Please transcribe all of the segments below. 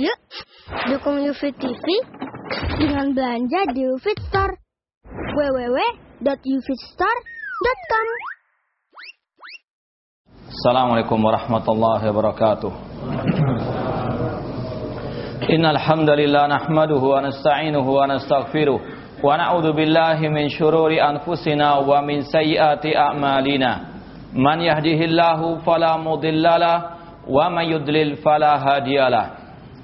Yuk, dukung UFIT TV dengan belanja di UFIT Store. www.ufitstore.com Assalamualaikum warahmatullahi wabarakatuh. Innal hamdalillah nahmaduhu wa nasta'inuhu wa nastaghfiruh wa na'udzu billahi min shururi anfusina wa min sayyiati a'malina. Man yahdihillahu fala mudhillalah wa man yudlil fala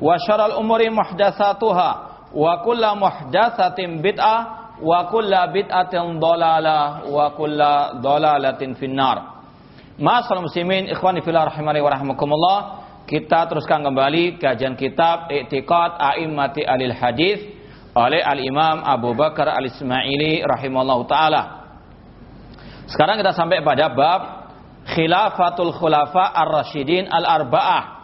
Wa syaral umuri muhdatsatuha wa kullu muhdatsatin bid'ah wa kulla bid'atin dhalalah wa kulla dhalalatin finnar. Masalah muslimin ikhwani fillah rahimani wa rahmakumullah. Kita teruskan kembali kajian kitab I'tiqad A'immati Alil Hadis oleh Al-Imam Abu Bakar Al-Ismaili rahimallahu taala. Sekarang kita sampai pada bab Khilafatul Khulafa Ar-Rasyidin Al-Arba'ah.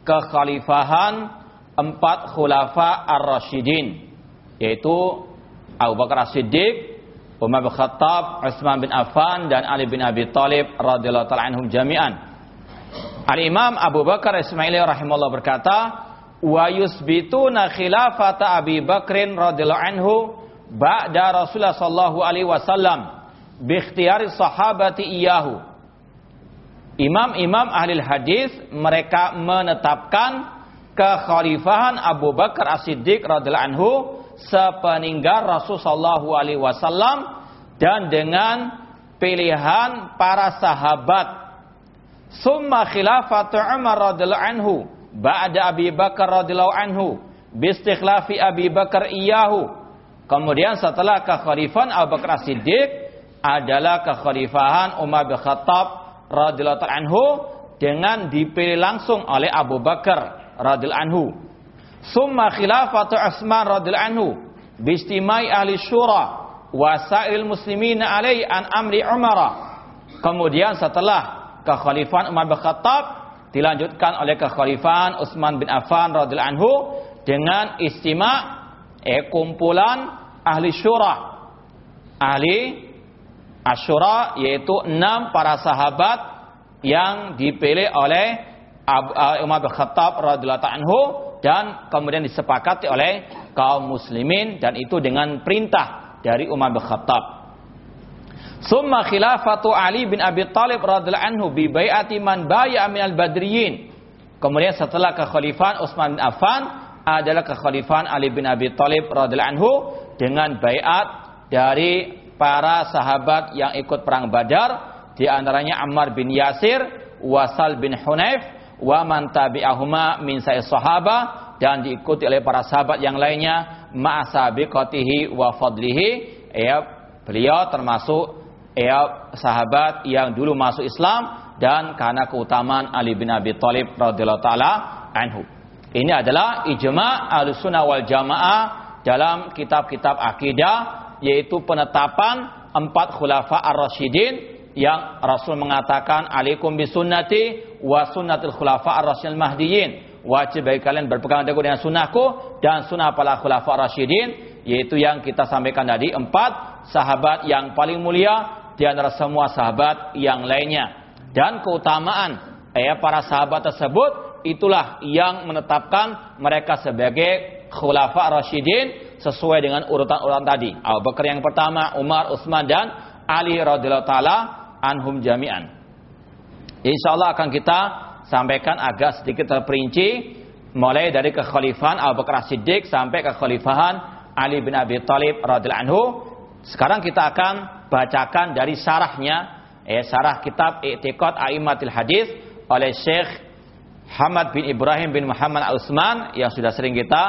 Kekhalifahan empat khulafa Ar-Rasyidin yaitu Abu Bakar As-Siddiq, Umar bin Khattab, Utsman bin Affan dan Ali bin Abi Thalib radhiyallahu taala anhum jami'an. Al-Imam Abu Bakar Ismaili rahimahullah berkata, "Wa yusbituna khilafata Abi Bakrin radhiyallahu anhu ba'da Rasulullah sallallahu alaihi wasallam bi ikhtiyari sahabati iyahu." Imam-imam ahli hadis mereka menetapkan kekhalifahan Abu Bakar As-Siddiq radhiyallahu anhu sepeninggal Rasulullah alaihi wasallam dan dengan pilihan para sahabat. Summa khilafatu Umar radhiyallahu anhu ba'da Abi Bakar radhiyallahu anhu bistikhlafi Abi Bakar iyahu. Kemudian setelah kekhalifahan Abu Bakar Siddiq adalah kekhalifahan Umar bin Khattab radhiyallahu anhu dengan dipilih langsung oleh Abu Bakar radhiyallahu anhu. Summa khilafatu Utsman radhiyallahu anhu bistimai ahli syura wasail muslimin alai an amri Umar. Kemudian setelah kekhalifahan Umar bin Khattab dilanjutkan oleh kekhalifahan Utsman bin Affan radhiyallahu anhu dengan istima eh kumpulan ahli syura. Ahli Asyura yaitu enam para sahabat yang dipilih oleh Umar bin Khattab radhiyallahu anhu dan kemudian disepakati oleh kaum muslimin dan itu dengan perintah dari Umar bin Khattab. Summa khilafatu Ali bin Abi Thalib radhiyallahu anhu bi bai'ati man bai'a minal badriyin. Kemudian setelah kekhalifahan Utsman bin Affan adalah kekhalifahan Ali bin Abi Thalib radhiyallahu anhu dengan baiat dari para sahabat yang ikut perang Badar di antaranya Ammar bin Yasir, Wasal bin Hunayf, wa man tabi'ahuma min sa'i sahaba dan diikuti oleh para sahabat yang lainnya ma'asabiqatihi wa fadlihi ya beliau termasuk ya sahabat yang dulu masuk Islam dan karena keutamaan Ali bin Abi Thalib radhiyallahu taala anhu. Ini adalah ijma' Ahlussunnah wal Jamaah dalam kitab-kitab akidah yaitu penetapan empat khulafa ar-rasyidin yang Rasul mengatakan alaikum bisunnati wa sunnatul khulafa ar-rasyidin mahdiyin. Wajib bagi kalian berpegang teguh dengan sunnahku dan sunnah para khulafa ar-rasyidin yaitu yang kita sampaikan tadi empat sahabat yang paling mulia di antara semua sahabat yang lainnya. Dan keutamaan eh, para sahabat tersebut itulah yang menetapkan mereka sebagai khulafa ar-rasyidin sesuai dengan urutan-urutan tadi. Abu Bakar yang pertama, Umar, Utsman dan Ali radhiyallahu taala anhum jami'an. Insya Allah akan kita sampaikan agak sedikit terperinci mulai dari kekhalifahan Abu Bakar Siddiq sampai kekhalifahan Ali bin Abi Thalib radhiyallahu anhu. Sekarang kita akan bacakan dari sarahnya, eh, sarah kitab I'tiqad Aimatul Hadis oleh Syekh Hamad bin Ibrahim bin Muhammad Al-Utsman yang sudah sering kita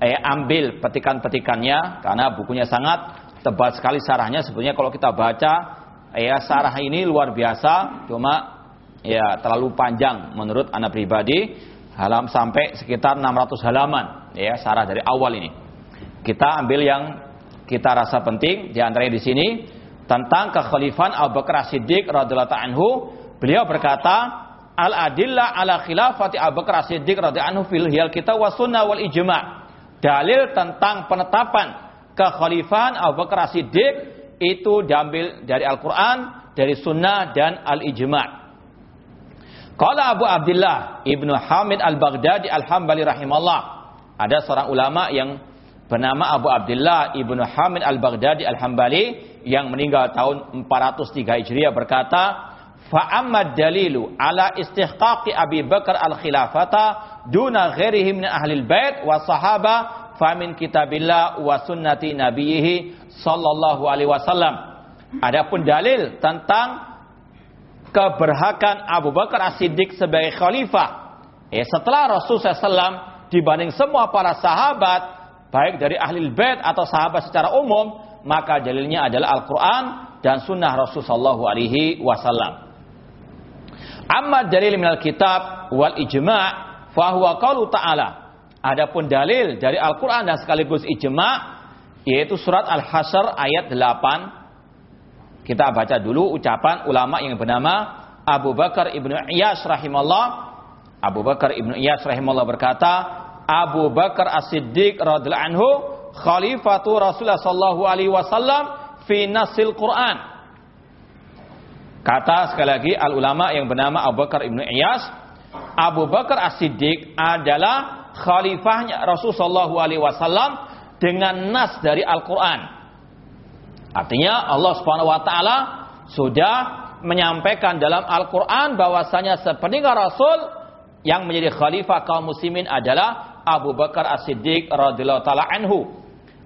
eh, ambil petikan-petikannya karena bukunya sangat tebal sekali sarahnya sebenarnya kalau kita baca ya sarah ini luar biasa cuma ya terlalu panjang menurut anak pribadi. Halam sampai sekitar 600 halaman. Ya sarah dari awal ini. Kita ambil yang kita rasa penting di antaranya di sini tentang kekhalifahan Abu Bakar Siddiq radhiyallahu anhu. Beliau berkata al adillah ala khilafati Abu Bakar Siddiq radhiyallahu anhu fil hiyal kita wa sunnah wal ijma' dalil tentang penetapan kekhalifahan Abu Bakar Siddiq itu diambil dari Al-Quran, dari Sunnah dan Al-Ijma' Kala Abu Abdullah Ibnu Hamid Al-Baghdadi Al-Hambali rahimahullah. Ada seorang ulama yang bernama Abu Abdullah Ibnu Hamid Al-Baghdadi Al-Hambali yang meninggal tahun 403 Hijriah berkata, "Fa'amad dalilu ala istihqaqi Abi Bakar al-khilafata duna ghairihi min ahli bait wa sahaba famin kitabillah wa sunnati nabiyhi sallallahu alaihi wasallam. Adapun dalil tentang keberhakan Abu Bakar As-Siddiq sebagai khalifah eh, setelah Rasulullah SAW dibanding semua para sahabat baik dari ahli bait atau sahabat secara umum maka dalilnya adalah Al-Quran dan sunnah Rasulullah Sallallahu Alaihi Wasallam. Amma dalil minal kitab wal ijma' fahuwa qalu ta'ala Adapun dalil dari Al-Quran dan sekaligus ijma yaitu surat Al-Hasr ayat 8. Kita baca dulu ucapan ulama yang bernama Abu Bakar ibnu Iyas rahimahullah. Abu Bakar ibnu Iyas rahimahullah berkata, Abu Bakar As-Siddiq radhiyallahu anhu khalifatu Rasulullah sallallahu alaihi wasallam fi nasil Quran. Kata sekali lagi al ulama yang bernama Abu Bakar ibnu Iyas, Abu Bakar As-Siddiq adalah khalifahnya Rasulullah SAW dengan nas dari Al-Quran. Artinya Allah Subhanahu Wa Taala sudah menyampaikan dalam Al-Quran bahwasanya sepeninggal Rasul yang menjadi khalifah kaum muslimin adalah Abu Bakar As-Siddiq radhiyallahu taala anhu.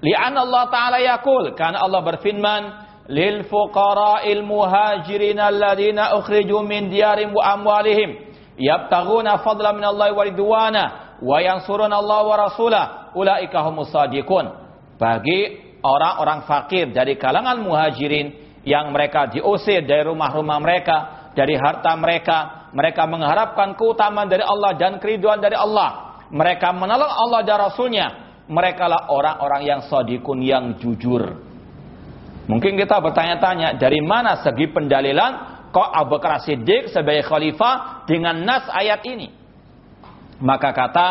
Li'an Allah taala yaqul karena Allah berfirman lil fuqara'il muhajirin alladziina ukhriju min diyarim wa amwalihim yabtaghuna fadlan min Allah wa ridwana wa yansurun Allah wa rasulah ulaika humus sadiqun bagi orang-orang fakir dari kalangan muhajirin yang mereka diusir dari rumah-rumah mereka dari harta mereka. Mereka mengharapkan keutamaan dari Allah dan keriduan dari Allah. Mereka menolong Allah dan Rasulnya. Mereka lah orang-orang yang sadiqun yang jujur. Mungkin kita bertanya-tanya dari mana segi pendalilan kok Abu Bakar Siddiq sebagai khalifah dengan nas ayat ini? Maka kata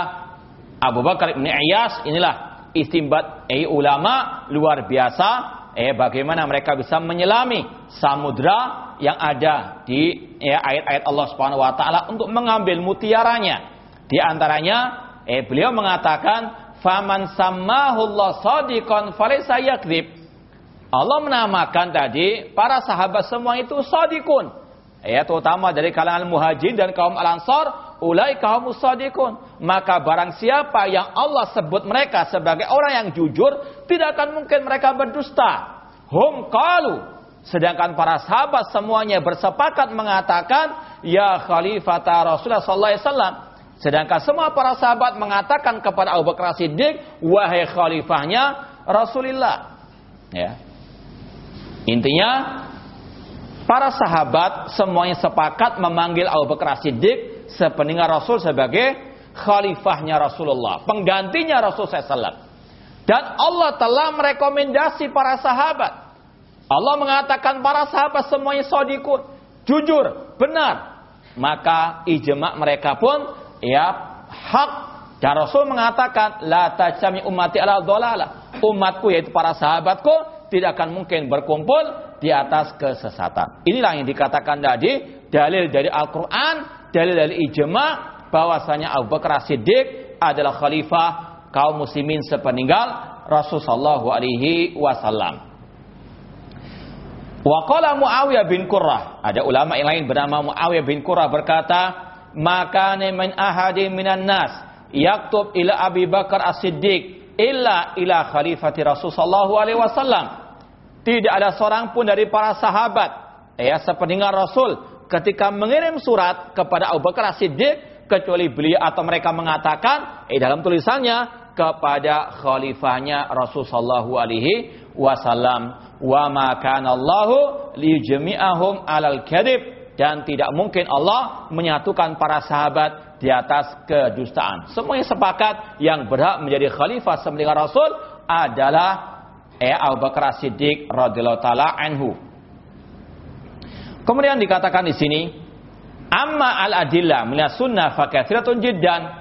Abu Bakar bin Iyas inilah istimbat eh ulama luar biasa eh bagaimana mereka bisa menyelami samudra yang ada di ya, ayat-ayat Allah Subhanahu wa taala untuk mengambil mutiaranya. Di antaranya eh beliau mengatakan faman sammahullah sadiqan falaysa. Allah menamakan tadi para sahabat semua itu sadiqun. Ya, terutama dari kalangan muhajir dan kaum al-ansar ulai kaum musadikun. Maka barang siapa yang Allah sebut mereka sebagai orang yang jujur, tidak akan mungkin mereka berdusta. Hum kalu. Sedangkan para sahabat semuanya bersepakat mengatakan, Ya Khalifah Rasulullah Wasallam. Sedangkan semua para sahabat mengatakan kepada Abu Bakar Siddiq, wahai khalifahnya Rasulullah. Ya. Intinya, para sahabat semuanya sepakat memanggil Abu Bakar Siddiq sepeninggal Rasul sebagai khalifahnya Rasulullah, penggantinya Rasul SAW. Dan Allah telah merekomendasi para sahabat. Allah mengatakan para sahabat semuanya sodikun, jujur, benar. Maka ijma mereka pun ya hak dan Rasul mengatakan la tajami dolala. Umatku yaitu para sahabatku tidak akan mungkin berkumpul di atas kesesatan. Inilah yang dikatakan tadi dalil dari Al-Qur'an dalil dari ijma bahwasanya Abu Bakar Siddiq adalah khalifah kaum muslimin sepeninggal Rasul sallallahu alaihi wasallam. Wa qala Muawiyah bin Qurrah, ada ulama yang lain bernama Muawiyah bin Qurrah berkata, "Maka min ahadi minan nas yaktub ila Abi Bakar As-Siddiq illa ila khalifati Rasul sallallahu alaihi wasallam. Tidak ada seorang pun dari para sahabat ya sepeninggal Rasul ketika mengirim surat kepada Abu Bakar As-Siddiq kecuali beliau atau mereka mengatakan eh dalam tulisannya kepada khalifahnya Rasul sallallahu alaihi wasallam wa ma kana Allahu alal kadhib dan tidak mungkin Allah menyatukan para sahabat di atas kedustaan. Semuanya sepakat yang berhak menjadi khalifah semenjak Rasul adalah eh, Abu Bakar Siddiq radhiyallahu taala anhu. Kemudian dikatakan di sini, amma al adillah min sunnah fa katsiratun jiddan.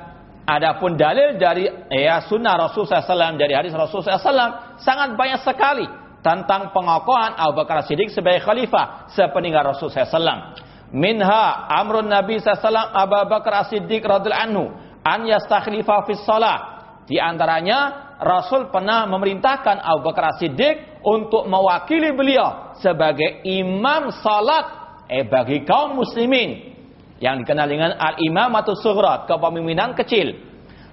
Adapun dalil dari ya sunnah Rasul SAW dari hadis Rasul SAW sangat banyak sekali tentang pengakuan Abu Bakar Siddiq sebagai khalifah sepeninggal Rasul SAW. Minha amrun Nabi SAW Abu Bakar Siddiq radhiallahu anhu an yastakhlifa fis salah. Di antaranya Rasul pernah memerintahkan Abu Bakar Siddiq untuk mewakili beliau sebagai imam salat eh bagi kaum muslimin yang dikenal dengan al-imamatus sughra, kepemimpinan kecil.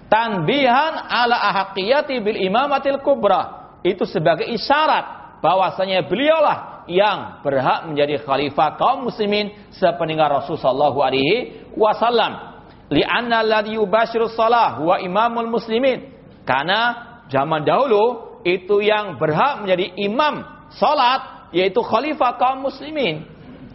Tanbihan ala ahaqiyati bil imamatil kubra. Itu sebagai isyarat bahwasanya beliaulah yang berhak menjadi khalifah kaum muslimin sepeninggal Rasul sallallahu alaihi wasallam. Li'anna alladhi yubashiru salah huwa imamul muslimin. Karena zaman dahulu itu yang berhak menjadi imam salat yaitu khalifah kaum muslimin.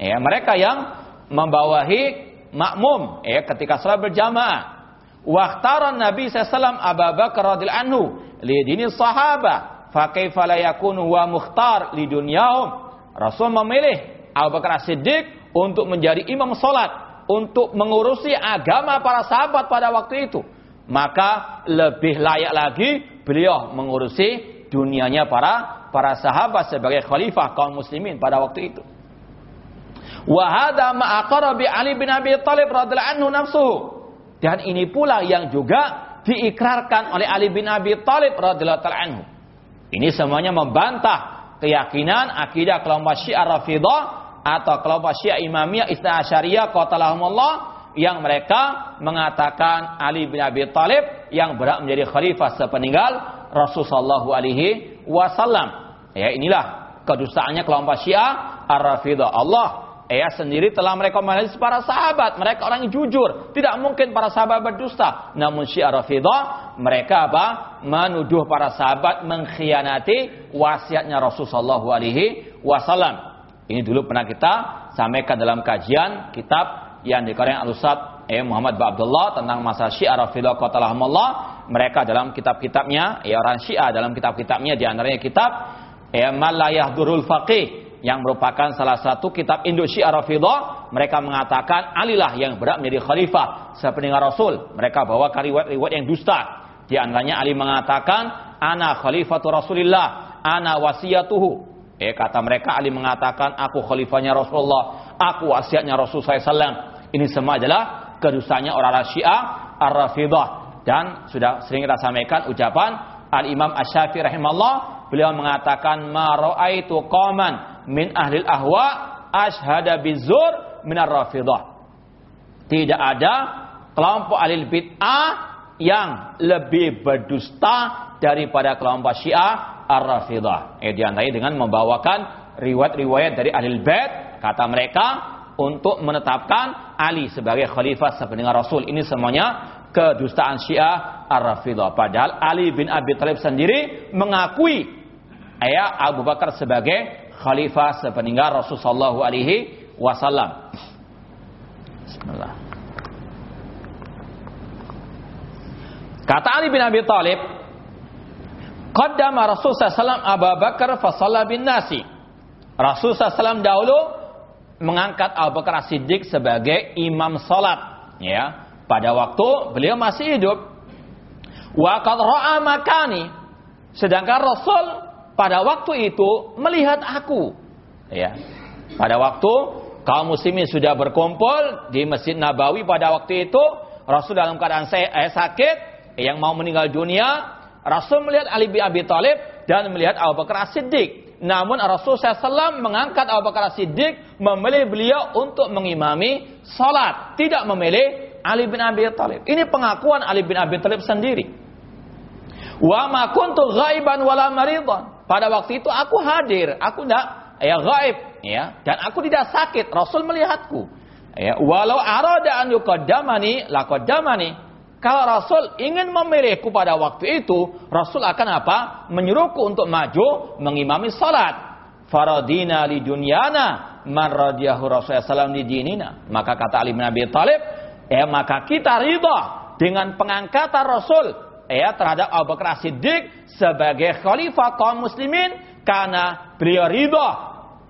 Ya, mereka yang membawahi makmum ya ketika salat berjamaah. Waktaran Nabi SAW Abu Bakar radhiyallahu anhu li dini sahaba la yakunu wa mukhtar li dunyahum. Rasul memilih Abu Bakar Siddiq untuk menjadi imam salat untuk mengurusi agama para sahabat pada waktu itu. Maka lebih layak lagi beliau mengurusi dunianya para para sahabat sebagai khalifah kaum muslimin pada waktu itu. Wahada ma'akara bi Ali bin Abi Thalib radhiallahu anhu nafsuhu. Dan ini pula yang juga diikrarkan oleh Ali bin Abi Thalib radhiallahu anhu. Ini semuanya membantah keyakinan akidah kelompok Syiah Rafidah atau kelompok Syiah Imamiyah Isna Asyariyah qatalahumullah yang mereka mengatakan Ali bin Abi Thalib yang berhak menjadi khalifah sepeninggal Rasulullah alaihi wasallam. Ya inilah kedustaannya kelompok Syiah Ar-Rafidah. Allah Ya sendiri telah merekomendasi para sahabat. Mereka orang yang jujur. Tidak mungkin para sahabat berdusta. Namun syiar Rafidah, mereka apa? Menuduh para sahabat mengkhianati wasiatnya Rasulullah SAW. Ini dulu pernah kita sampaikan dalam kajian kitab yang dikarang Al-Ustaz eh, Muhammad Abdullah tentang masa syiar Rafidah qatalahumullah. Mereka dalam kitab-kitabnya, ya orang syiah dalam kitab-kitabnya, di antaranya kitab ya, Malayah Durul Faqih yang merupakan salah satu kitab Indo Syiah Rafidah, mereka mengatakan Alilah yang berat menjadi khalifah sepeninggal Rasul. Mereka bawa riwayat-riwayat yang dusta. Di antaranya Ali mengatakan, "Ana khalifatu Rasulillah, ana wasiyatuhu." Eh kata mereka Ali mengatakan, "Aku khalifahnya Rasulullah, aku wasiatnya Rasul SAW." Ini semua adalah kedustanya orang Syiah Ar-Rafidah dan sudah sering kita sampaikan ucapan Al-Imam Asy-Syafi'i rahimahullah beliau mengatakan ma raaitu qaman min ahli ahwa ashhada bizur min ar-rafidah. Tidak ada kelompok ahli bid'ah yang lebih berdusta daripada kelompok Syiah Ar-Rafidah. Eh di antaranya dengan membawakan riwayat-riwayat dari ahli bait kata mereka untuk menetapkan Ali sebagai khalifah sepeninggal Rasul. Ini semuanya kedustaan Syiah Ar-Rafidah. Padahal Ali bin Abi Thalib sendiri mengakui ayah Abu Bakar sebagai khalifah sepeninggal Rasulullah alaihi wasallam. Bismillah. Kata Ali bin Abi Thalib, Qaddama Rasul SAW Abu Bakar fasalla bin nasi. Rasul SAW dahulu mengangkat Abu Bakar Siddiq sebagai imam salat. Ya, pada waktu beliau masih hidup. Wa qad ra'a makani. Sedangkan Rasul pada waktu itu melihat aku. Ya. Pada waktu kaum muslimin sudah berkumpul di Masjid Nabawi pada waktu itu, Rasul dalam keadaan eh, sakit yang mau meninggal dunia, Rasul melihat Ali bin Abi Thalib dan melihat Abu Bakar As-Siddiq. Namun Rasul SAW mengangkat Abu Bakar As-Siddiq, memilih beliau untuk mengimami salat, tidak memilih Ali bin Abi Thalib. Ini pengakuan Ali bin Abi Thalib sendiri. Wa ma kuntu ghaiban wala maridan. Pada waktu itu aku hadir, aku tidak ya gaib ya dan aku tidak sakit. Rasul melihatku. Ya, walau arada an yuqaddamani laqaddamani. Kalau Rasul ingin memilihku pada waktu itu, Rasul akan apa? Menyuruhku untuk maju mengimami salat. Faradina li dunyana man radiyahu Rasulullah SAW di. Maka kata Ali bin Abi Thalib, ya maka kita ridha dengan pengangkatan Rasul ya terhadap Abu Bakar Siddiq sebagai khalifah kaum muslimin karena beliau ridha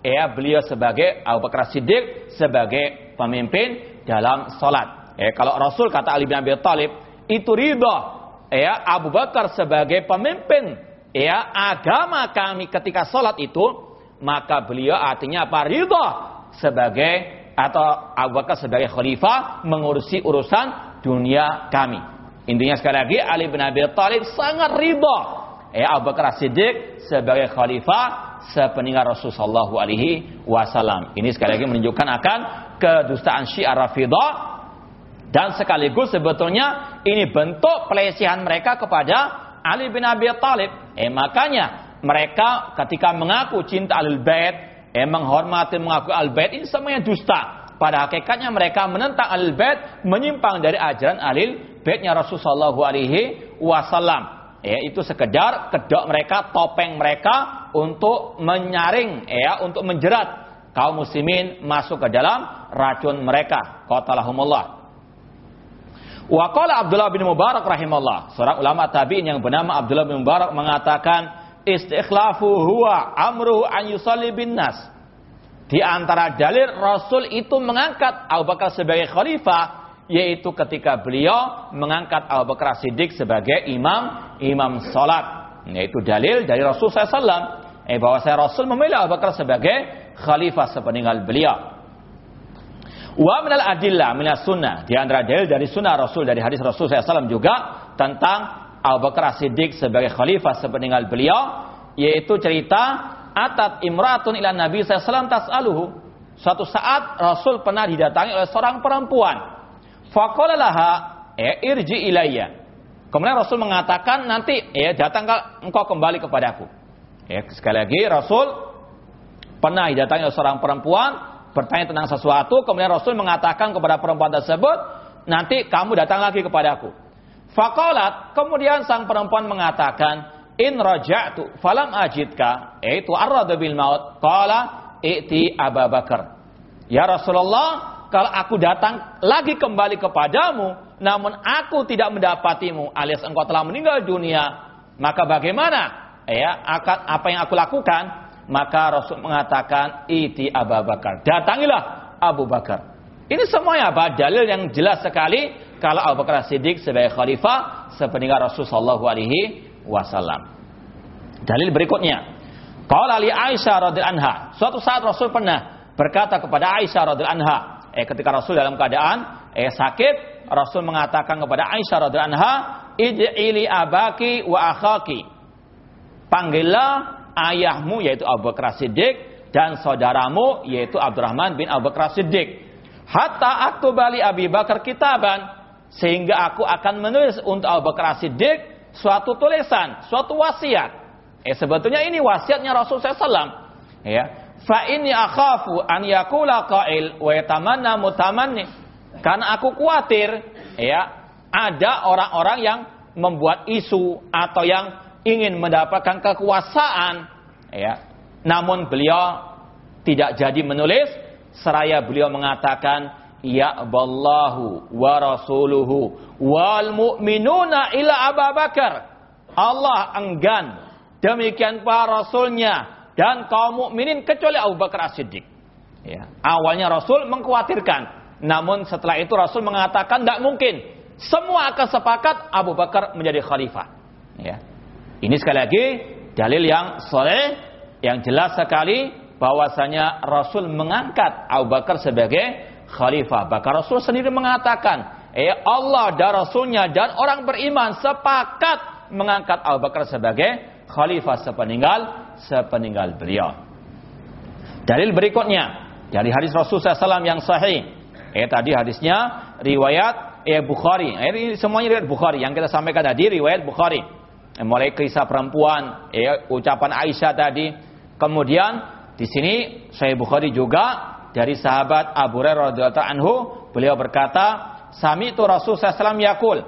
ya beliau sebagai Abu Bakar Siddiq sebagai pemimpin dalam salat. Ya, kalau Rasul kata Ali bin Abi Thalib itu ridha ya Abu Bakar sebagai pemimpin ya agama kami ketika sholat itu maka beliau artinya apa ridha sebagai atau Abu Bakar sebagai khalifah mengurusi urusan dunia kami. Intinya sekali lagi Ali bin Abi Thalib sangat ridha ya Abu Bakar Siddiq sebagai khalifah sepeninggal Rasulullah alaihi wasallam. Ini sekali lagi menunjukkan akan kedustaan Syiah Rafidah dan sekaligus sebetulnya ini bentuk pelecehan mereka kepada Ali bin Abi Thalib. Eh makanya mereka ketika mengaku cinta Ahlul Bait, eh menghormati mengaku Ahlul Bait ini semuanya dusta. Pada hakikatnya mereka menentang Ahlul Bait, menyimpang dari ajaran Ahlul Baitnya Rasulullah alaihi wasallam. Ya, itu sekedar kedok mereka, topeng mereka untuk menyaring, ya, untuk menjerat kaum muslimin masuk ke dalam racun mereka. Qatalahumullah. Waqala Abdullah bin Mubarak rahimahullah. Seorang ulama tabi'in yang bernama Abdullah bin Mubarak mengatakan istikhlafu huwa amruhu an yusalli bin nas. Di antara dalil Rasul itu mengangkat Abu Bakar sebagai khalifah yaitu ketika beliau mengangkat Abu Bakar Siddiq sebagai imam imam salat. Yaitu dalil dari Rasul SAW. Eh bahwa saya Rasul memilih Abu Bakar sebagai khalifah sepeninggal beliau. Wa minal adillah minas sunnah. Di antara dalil dari sunnah Rasul dari hadis Rasul SAW juga tentang Abu Bakar Siddiq sebagai khalifah sepeninggal beliau yaitu cerita atat imratun ila Nabi SAW tas'aluhu. Suatu saat Rasul pernah didatangi oleh seorang perempuan. Faqala laha ya irji ilayya. Kemudian Rasul mengatakan nanti ya datang engkau kembali kepadaku. Ya, sekali lagi Rasul pernah didatangi oleh seorang perempuan bertanya tentang sesuatu, kemudian Rasul mengatakan kepada perempuan tersebut, nanti kamu datang lagi kepadaku. Fakolat, kemudian sang perempuan mengatakan, in raja'tu falam ajidka, yaitu arradu bil maut, qala i'ti Abu Bakar. Ya Rasulullah, kalau aku datang lagi kembali kepadamu, namun aku tidak mendapatimu, alias engkau telah meninggal dunia, maka bagaimana? Ya, akan apa yang aku lakukan? Maka Rasul mengatakan iti Abu Bakar. Datangilah Abu Bakar. Ini semuanya apa? Dalil yang jelas sekali kalau Abu Bakar Siddiq sebagai khalifah sepeninggal Rasul sallallahu alaihi wasallam. Dalil berikutnya. Qala li Aisyah radhiyallahu anha. Suatu saat Rasul pernah berkata kepada Aisyah radhiyallahu anha, eh ketika Rasul dalam keadaan eh sakit, Rasul mengatakan kepada Aisyah radhiyallahu anha, "Id'ili abaki wa akhaki." Panggillah ayahmu yaitu Abu Bakar Siddiq dan saudaramu yaitu Abdurrahman bin Abu Bakar Siddiq. Hatta aku bali Abi Bakar kitaban sehingga aku akan menulis untuk Abu Bakar Siddiq suatu tulisan, suatu wasiat. Eh sebetulnya ini wasiatnya Rasul SAW. Ya. Fa ini akhafu an yakula qail wa yatamanna mutamanni. Karena aku khawatir ya ada orang-orang yang membuat isu atau yang ingin mendapatkan kekuasaan ya. Namun beliau tidak jadi menulis. Seraya beliau mengatakan ya ballahu wa rasuluhu wal mu'minuna ila Abu Bakar. Allah enggan demikian para rasulnya dan kaum mukminin kecuali Abu Bakar As-Siddiq. Ya awalnya Rasul mengkhawatirkan namun setelah itu Rasul mengatakan tidak mungkin. Semua akan sepakat Abu Bakar menjadi khalifah. Ya ini sekali lagi dalil yang soleh, yang jelas sekali bahwasanya Rasul mengangkat Abu Bakar sebagai khalifah. Bahkan Rasul sendiri mengatakan, eh Allah dan Rasulnya dan orang beriman sepakat mengangkat Abu Bakar sebagai khalifah sepeninggal sepeninggal beliau. Dalil berikutnya dari hadis Rasul SAW yang sahih. Eh tadi hadisnya riwayat eh Bukhari. Eh, ini semuanya riwayat Bukhari. Yang kita sampaikan tadi riwayat Bukhari. Mulai kisah perempuan, ya, ucapan Aisyah tadi. Kemudian di sini Sahih Bukhari juga dari sahabat Abu Hurairah radhiyallahu anhu, beliau berkata, "Sami itu Rasul sallallahu yakul."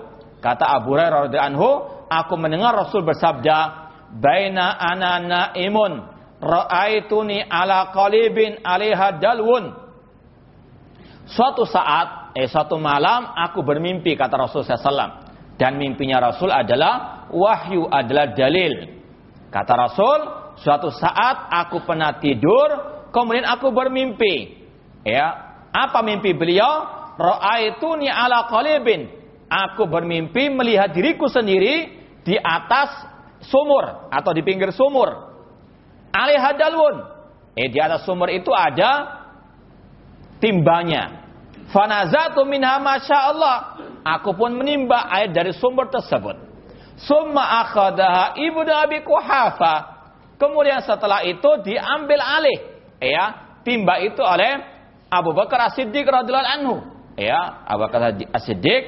Kata Abu Hurairah radhiyallahu anhu, aku mendengar Rasul bersabda, "Baina ana naimun, ra'aituni ala qalibin 'alaiha dalwun." Suatu saat, eh suatu malam aku bermimpi kata Rasul SAW. Dan mimpinya Rasul adalah wahyu adalah dalil. Kata Rasul, suatu saat aku pernah tidur, kemudian aku bermimpi. Ya, apa mimpi beliau? Ra'aituni ala qalibin. Aku bermimpi melihat diriku sendiri di atas sumur atau di pinggir sumur. Alihadalun. Eh di atas sumur itu ada timbanya. Fanazatu minha Allah. Aku pun menimba air dari sumber tersebut. Summa akhadaha ibnu Abi Kuhafa. Kemudian setelah itu diambil alih ya timba itu oleh Abu Bakar As-Siddiq radhiyallahu anhu. Ya, Abu Bakar As-Siddiq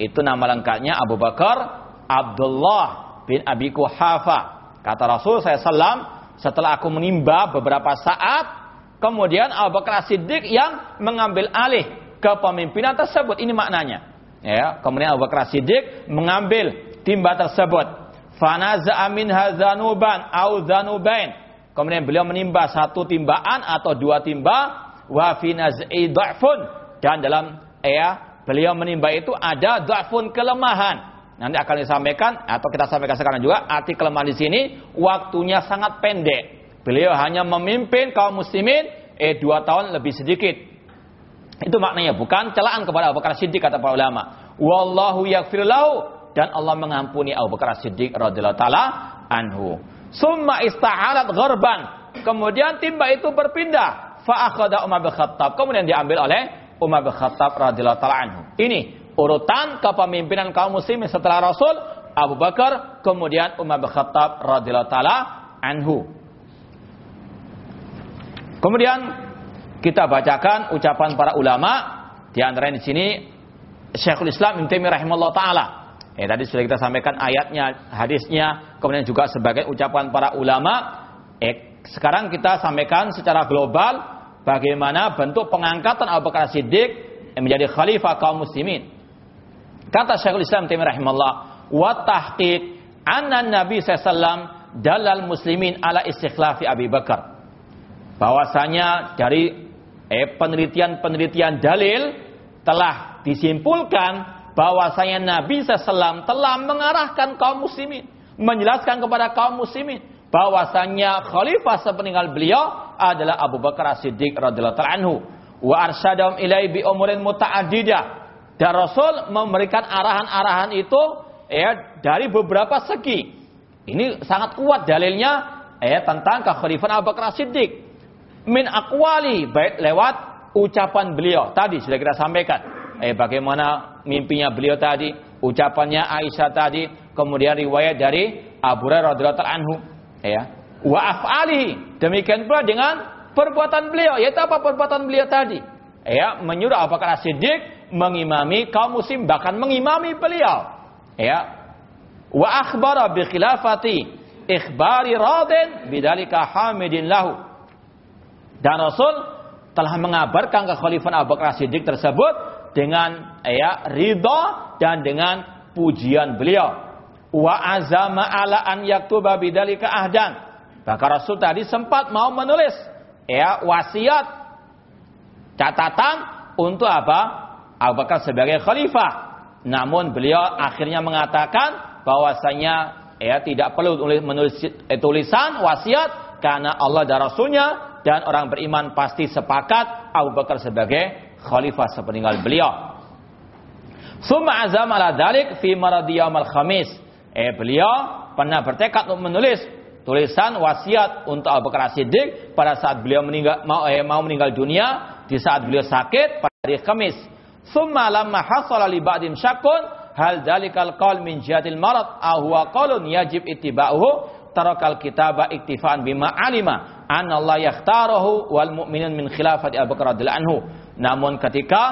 itu nama lengkapnya Abu Bakar Abdullah bin Abi Kuhafa. Kata Rasul saya salam setelah aku menimba beberapa saat kemudian Abu Bakar As-Siddiq yang mengambil alih kepemimpinan tersebut. Ini maknanya. Ya, kemudian Abu Bakar Siddiq mengambil timba tersebut. Fanaza amin hazanuban au zanubain. Kemudian beliau menimba satu timbaan atau dua timba wa fi dan dalam ya beliau menimba itu ada dhafun kelemahan. Nanti akan disampaikan atau kita sampaikan sekarang juga arti kelemahan di sini waktunya sangat pendek. Beliau hanya memimpin kaum muslimin eh dua tahun lebih sedikit itu maknanya bukan celaan kepada Abu Bakar Siddiq kata para ulama. Wallahu yaghfir dan Allah mengampuni Abu Bakar Siddiq radhiyallahu taala anhu. Summa ista'alat gharban. Kemudian timba itu berpindah. Fa akhadha Umar bin Khattab. Kemudian diambil oleh Umar bin Khattab radhiyallahu taala anhu. Ini urutan kepemimpinan kaum muslimin setelah Rasul Abu Bakar, kemudian Umar bin Khattab radhiyallahu taala anhu. Kemudian kita bacakan ucapan para ulama di antara di sini Syekhul Islam Ibnu Taimiyah rahimahullah taala. Eh tadi sudah kita sampaikan ayatnya, hadisnya, kemudian juga sebagai ucapan para ulama. Eh sekarang kita sampaikan secara global bagaimana bentuk pengangkatan Abu Bakar Siddiq menjadi khalifah kaum muslimin. Kata Syekhul Islam Taimiyah rahimahullah, "Wa tahqiq anna Nabi sallallahu dalal muslimin ala istikhlafi Abi Bakar." Bahwasanya dari eh penelitian-penelitian dalil telah disimpulkan bahwasanya Nabi SAW telah mengarahkan kaum muslimin, menjelaskan kepada kaum muslimin bahwasanya khalifah sepeninggal beliau adalah Abu Bakar As-Siddiq radhiyallahu anhu. Wa arsyadahum ilai bi umurin muta'addidah. Dan Rasul memberikan arahan-arahan itu ya dari beberapa segi. Ini sangat kuat dalilnya ya tentang kekhalifahan Abu Bakar As-Siddiq min akwali baik lewat ucapan beliau. Tadi sudah kita sampaikan. Eh bagaimana mimpinya beliau tadi ucapannya Aisyah tadi kemudian riwayat dari Abu Hurairah radhiyallahu anhu. Ya. Wa af'alihi demikian pula dengan perbuatan beliau. Yaitu apa perbuatan beliau tadi? Ya menyuruh Abu Bakar Siddiq mengimami kaum muslim bahkan mengimami beliau. Ya. Wa akhbara bi khilafati ikhbari radin bidalika hamidin lahu dan Rasul telah mengabarkan kekhalifahan Abu Bakar Siddiq tersebut dengan ya ridho dan dengan pujian beliau. Wa azama ala an yaktuba bidzalika ahdan. Maka Rasul tadi sempat mau menulis ya wasiat catatan untuk apa? Abu Bakar sebagai khalifah. Namun beliau akhirnya mengatakan bahwasanya ya tidak perlu menulis tulisan wasiat karena Allah dan Rasulnya dan orang beriman pasti sepakat Abu Bakar sebagai khalifah sepeninggal beliau. Summa azam ala dalik fi maradi al khamis. Eh beliau pernah bertekad untuk menulis tulisan wasiat untuk Abu Bakar Siddiq pada saat beliau meninggal mau eh, mau meninggal dunia di saat beliau sakit pada hari Kamis. Summa lamma hasala li ba'dim syakun hal dalikal qaul min jihadil marad aw huwa qaulun yajib ittiba'uhu tarakal kitaba iktifaan bima alima Allah yakhtarahu wal mu'minun min khilafati Abu Bakar anhu. Namun ketika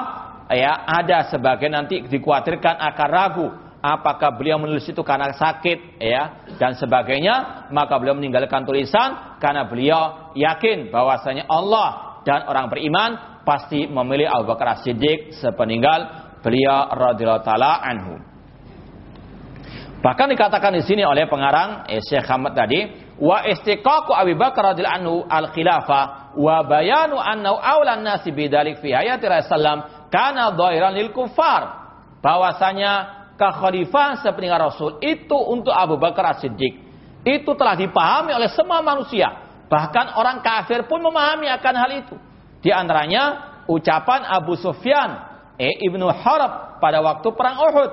ya ada sebagian nanti dikhawatirkan akan ragu apakah beliau menulis itu karena sakit ya dan sebagainya maka beliau meninggalkan tulisan karena beliau yakin bahwasanya Allah dan orang beriman pasti memilih Abu Bakar As-Siddiq sepeninggal beliau radhiyallahu taala anhu bahkan dikatakan di sini oleh pengarang eh, Syekh Hamad tadi wa istiqaqu Abu Bakar radhiyallahu anhu al-khilafah wa bayanu annahu awlan nasi bidzalik fi hayati Rasulullah kana dhahiran lil kuffar bahwasanya kekhalifahan sepeninggal Rasul itu untuk Abu Bakar As-Siddiq. Itu telah dipahami oleh semua manusia. Bahkan orang kafir pun memahami akan hal itu. Di antaranya ucapan Abu Sufyan eh, Ibnu Harab pada waktu perang Uhud.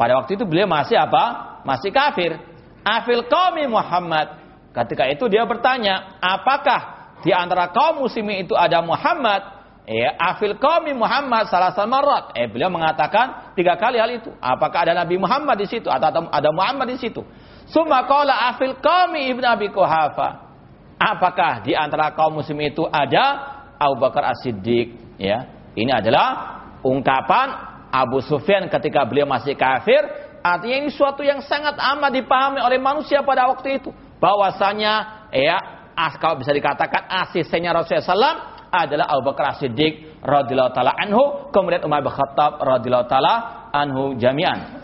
Pada waktu itu beliau masih apa? Masih kafir. Afil kami Muhammad. Ketika itu dia bertanya, apakah di antara kaum muslimin itu ada Muhammad? Ya, afil kami Muhammad salah samarat. Eh, beliau mengatakan tiga kali hal itu. Apakah ada Nabi Muhammad di situ atau ada Muhammad di situ? Suma qala afil kami Ibnu Abi Quhafa. Apakah di antara kaum muslim itu ada Abu Bakar As-Siddiq? Ya, ini adalah ungkapan Abu Sufyan ketika beliau masih kafir. Artinya ini suatu yang sangat amat dipahami oleh manusia pada waktu itu. Bahwasanya ya, kalau bisa dikatakan asistennya Rasulullah SAW adalah Abu Bakar As-Siddiq radhiyallahu taala anhu, kemudian Umar bin Khattab radhiyallahu taala anhu jami'an.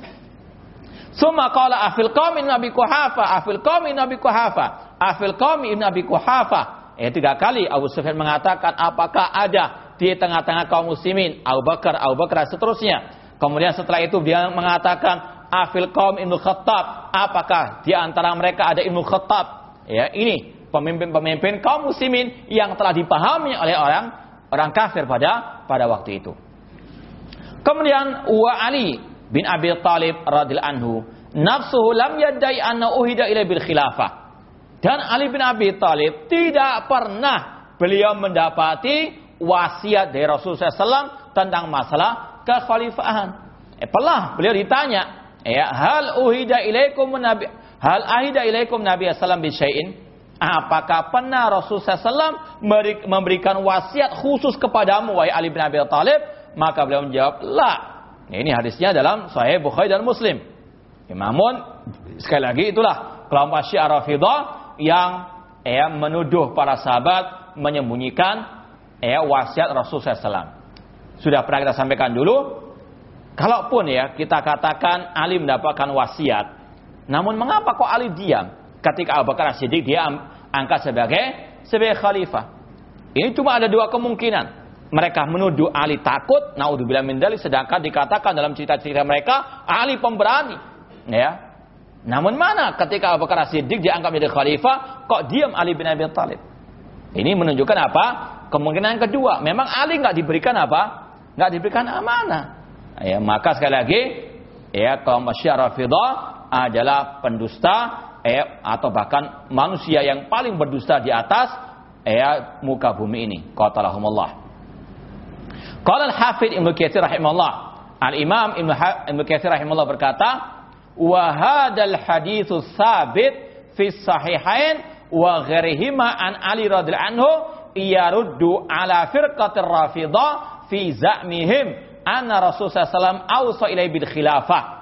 Suma qala afil qaumi Nabi Kuhafa, afil qaumi Nabi Kuhafa, afil qaumi Nabi Kuhafa. Eh tiga kali Abu Sufyan mengatakan apakah ada di tengah-tengah kaum muslimin Abu Bakar, Abu Bakar seterusnya. Kemudian setelah itu dia mengatakan afil qaum Ibnu Khattab, apakah di antara mereka ada Ibnu Khattab? Ya, ini pemimpin-pemimpin kaum muslimin yang telah dipahami oleh orang orang kafir pada pada waktu itu. Kemudian wa Ali bin Abi Talib radhiyallahu anhu nafsuhu lam yadai anna uhida ila bil khilafah. Dan Ali bin Abi Talib tidak pernah beliau mendapati wasiat dari Rasulullah SAW tentang masalah kekhalifahan. Eh, pernah beliau ditanya, ya, hal uhida ilaikum nabi hal ahida ilaikum nabi sallam bi syai'in Apakah pernah Rasulullah SAW memberikan wasiat khusus kepadamu, wahai Ali bin Abi Thalib? Maka beliau menjawab, la. Ini hadisnya dalam Sahih Bukhari dan Muslim. Namun, sekali lagi itulah kelompok Syiah Rafidah yang ya, menuduh para sahabat menyembunyikan ya, wasiat Rasulullah SAW. Sudah pernah kita sampaikan dulu, kalaupun ya kita katakan Ali mendapatkan wasiat, namun mengapa kok Ali diam? ketika Abu Bakar Siddiq dia angkat sebagai sebagai khalifah. Ini cuma ada dua kemungkinan. Mereka menuduh Ali takut, naudzubillah min dzalik sedangkan dikatakan dalam cerita-cerita mereka Ali pemberani. Ya. Namun mana ketika Abu Bakar Siddiq dianggap menjadi khalifah, kok diam Ali bin Abi Thalib? Ini menunjukkan apa? Kemungkinan kedua, memang Ali nggak diberikan apa? Nggak diberikan amanah. Ya, maka sekali lagi, ya kaum Syiah adalah pendusta eh, atau bahkan manusia yang paling berdusta di atas eh, muka bumi ini. Qatalahumullah. Qala al-Hafidh Ibnu Katsir rahimahullah. Al-Imam Ibnu Katsir rahimahullah berkata, "Wa hadzal haditsu sabit fi sahihain wa ghairihima an Ali radhiyallahu anhu yaruddu ala firqatir rafidah fi za'mihim anna alaihi wasallam awsa ilai bil khilafah."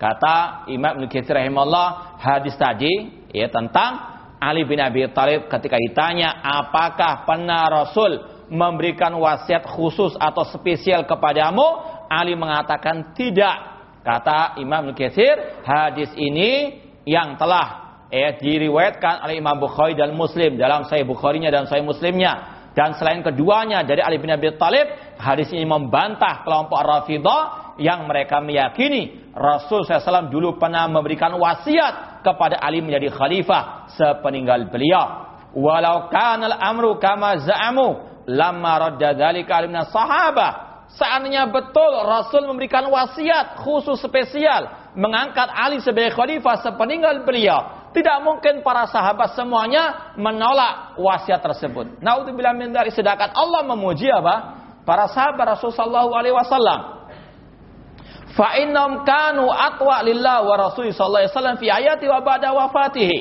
Kata Imam Ibnu Katsir rahimahullah hadis tadi ya tentang Ali bin Abi Thalib ketika ditanya apakah pernah Rasul memberikan wasiat khusus atau spesial kepadamu Ali mengatakan tidak kata Imam Ibnu Katsir hadis ini yang telah eh diriwayatkan oleh Imam Bukhari dan Muslim dalam Sahih Bukharinya dan Sahih Muslimnya dan selain keduanya dari Ali bin Abi Thalib hadis ini membantah kelompok Rafidah yang mereka meyakini Rasul SAW dulu pernah memberikan wasiat kepada Ali menjadi khalifah sepeninggal beliau. Walau kanal amru kama za'amu lamma radda dzalika alimna sahabah. Seandainya betul Rasul memberikan wasiat khusus spesial mengangkat Ali sebagai khalifah sepeninggal beliau, tidak mungkin para sahabat semuanya menolak wasiat tersebut. Naudzubillah min dzalik sedangkan Allah memuji apa? Para sahabat Rasul sallallahu alaihi wasallam Fa innam kanu atwa lillah wa rasul sallallahu alaihi wasallam fi ayati wa ba'da wafatihi.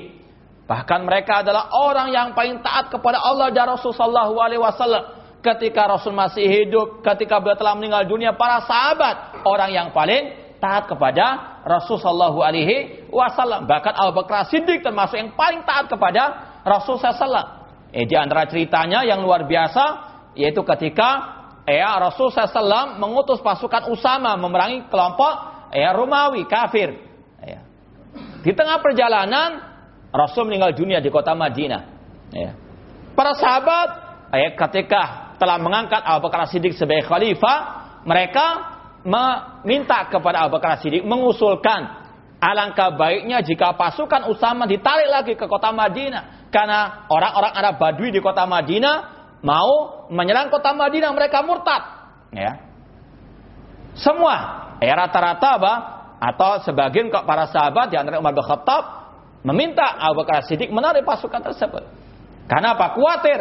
Bahkan mereka adalah orang yang paling taat kepada Allah dan Rasul sallallahu alaihi wasallam ketika Rasul masih hidup, ketika beliau telah meninggal dunia, para sahabat orang yang paling taat kepada Rasulullah Alaihi Wasallam. Bahkan Abu Bakar Siddiq termasuk yang paling taat kepada Rasulullah SAW. Eh, di antara ceritanya yang luar biasa yaitu ketika ya Rasulullah SAW mengutus pasukan Usama memerangi kelompok ya Romawi kafir. Ya. Di tengah perjalanan Rasul meninggal dunia di kota Madinah. Ya. Para sahabat ya, ketika telah mengangkat Abu Bakar Siddiq sebagai khalifah, mereka meminta kepada Abu Bakar Siddiq mengusulkan alangkah baiknya jika pasukan Usama ditarik lagi ke kota Madinah. Karena orang-orang Arab Badui di kota Madinah mau menyerang kota Madinah mereka murtad. Ya. Semua. Ya rata-rata apa atau sebagian para sahabat di antara Umar bin Khattab meminta Abu Bakar Siddiq menarik pasukan tersebut. Karena apa? Khawatir.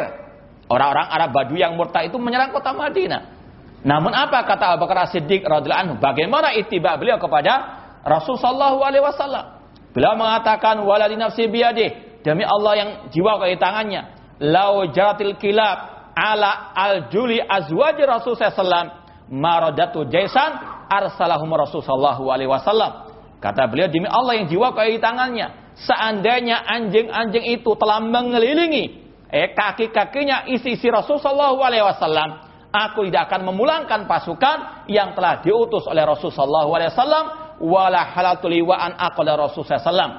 Orang-orang Arab Badui yang murtad itu menyerang kota Madinah namun apa kata Abu Bakar Siddiq radhiyallahu anhu? Bagaimana ittiba beliau kepada Rasul sallallahu alaihi wasallam? Beliau mengatakan waladi nafsi biyadih, demi Allah yang jiwa ke tangannya. Lau jaratil kilab ala al-juli azwaji Rasul sallallahu maradatu jaisan arsalahum Rasul sallallahu alaihi wasallam. Kata beliau demi Allah yang jiwa ke tangannya, seandainya anjing-anjing itu telah mengelilingi eh kaki-kakinya isi-isi Rasul sallallahu alaihi wasallam, aku tidak akan memulangkan pasukan yang telah diutus oleh Rasulullah SAW wala halatul liwa'an aqala Rasulullah SAW